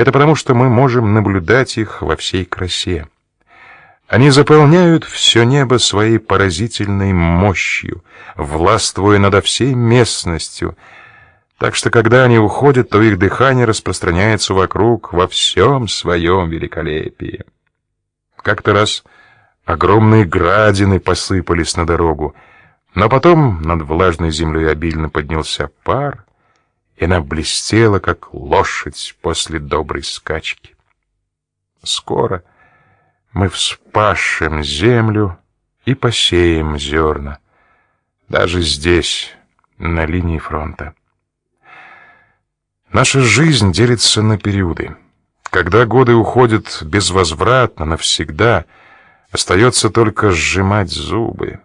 Это потому, что мы можем наблюдать их во всей красе. Они заполняют все небо своей поразительной мощью, властвуя над всей местностью. Так что когда они уходят, то их дыхание распространяется вокруг во всем своем великолепии. Как-то раз огромные градины посыпались на дорогу, но потом над влажной землей обильно поднялся пар, и она блестела, как лошадь после доброй скачки. Скоро мы вспашем землю и посеем зерна, даже здесь, на линии фронта. Наша жизнь делится на периоды. Когда годы уходят безвозвратно навсегда, остается только сжимать зубы.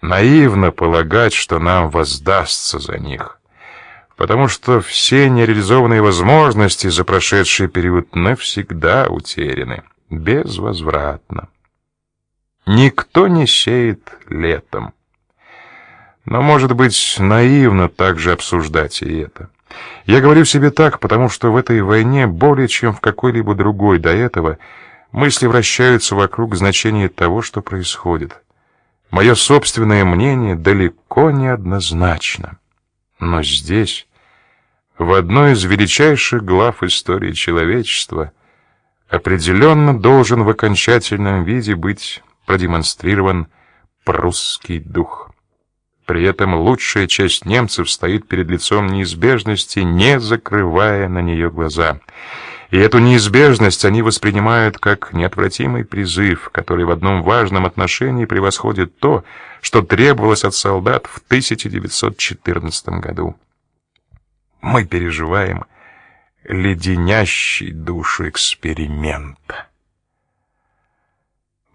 Наивно полагать, что нам воздастся за них потому что все нереализованные возможности за прошедший период навсегда утеряны, безвозвратно. Никто не сеет летом. Но, может быть, наивно также обсуждать и это. Я говорю себе так, потому что в этой войне более чем в какой-либо другой до этого мысли вращаются вокруг значения того, что происходит. Мое собственное мнение далеко не однозначно. Но здесь, в одной из величайших глав истории человечества, определенно должен в окончательном виде быть продемонстрирован прусский дух. При этом лучшая часть немцев стоит перед лицом неизбежности, не закрывая на нее глаза. И эту неизбежность они воспринимают как неотвратимый призыв, который в одном важном отношении превосходит то, что требовалось от солдат в 1914 году. Мы переживаем леденящий душу эксперимент.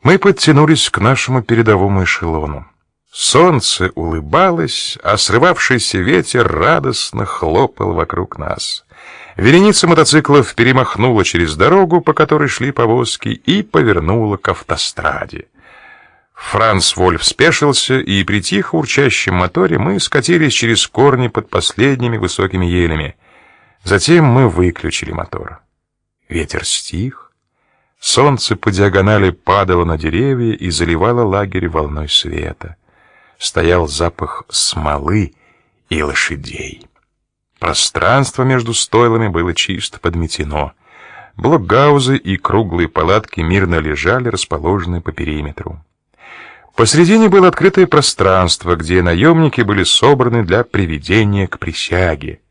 Мы подтянулись к нашему передовому эшелону. Солнце улыбалось, а срывавшийся ветер радостно хлопал вокруг нас. Вереница мотоциклов перемахнула через дорогу, по которой шли повозки, и повернула к автостраде. Франц Вольф спешился, и при тихо урчащем моторе мы скатились через корни под последними высокими елями. Затем мы выключили мотор. Ветер стих, солнце по диагонали падало на деревья и заливало лагерь волной света. Стоял запах смолы и лошадей. Пространство между стойлами было чисто подметено. Блокгаузы и круглые палатки мирно лежали, расположенные по периметру. Посредине было открытое пространство, где наемники были собраны для приведения к присяге.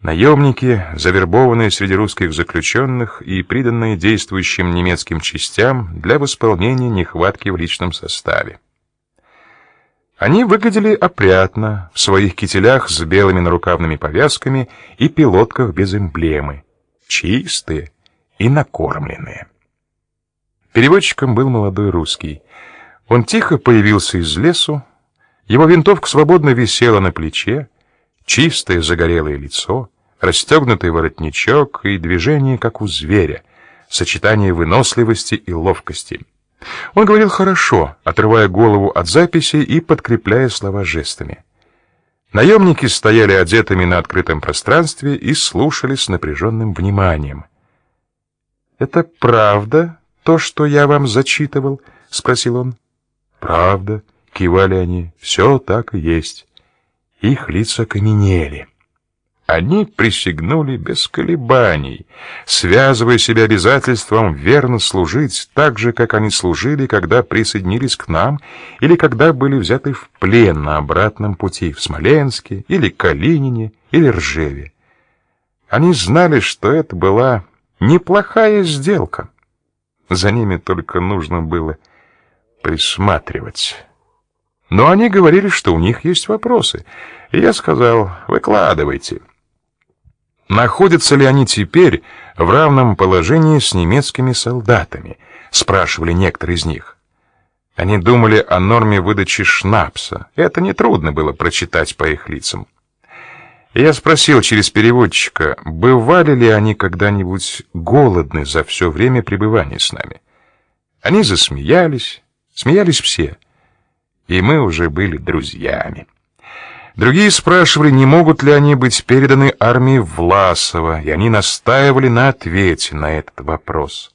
Наемники, завербованные среди русских заключенных и приданные действующим немецким частям для восполнения нехватки в личном составе. Они выглядели опрятно, в своих кителях с белыми нарукавными повязками и пилотках без эмблемы, чистые и накормленные. Переводчиком был молодой русский. Он тихо появился из лесу, его винтовка свободно висела на плече, чистое загорелое лицо, расстегнутый воротничок и движение как у зверя, сочетание выносливости и ловкости. Он говорил хорошо, отрывая голову от записи и подкрепляя слова жестами. Наемники стояли одетыми на открытом пространстве и слушали с напряженным вниманием. Это правда то, что я вам зачитывал, спросил он. Правда, кивали они. Все так и есть. Их лица каменели. Они присягнули без колебаний, связывая себя обязательством верно служить так же, как они служили, когда присоединились к нам или когда были взяты в плен на обратном пути в Смоленске или Калинине или Ржеве. Они знали, что это была неплохая сделка. За ними только нужно было присматривать. Но они говорили, что у них есть вопросы. И я сказал: "Выкладывайте". Находятся ли они теперь в равном положении с немецкими солдатами? спрашивали некоторые из них. Они думали о норме выдачи шнапса. Это не трудно было прочитать по их лицам. Я спросил через переводчика, бывали ли они когда-нибудь голодны за все время пребывания с нами. Они засмеялись, смеялись все, и мы уже были друзьями. Другие спрашивали, не могут ли они быть переданы армии Власова, и они настаивали на ответе на этот вопрос.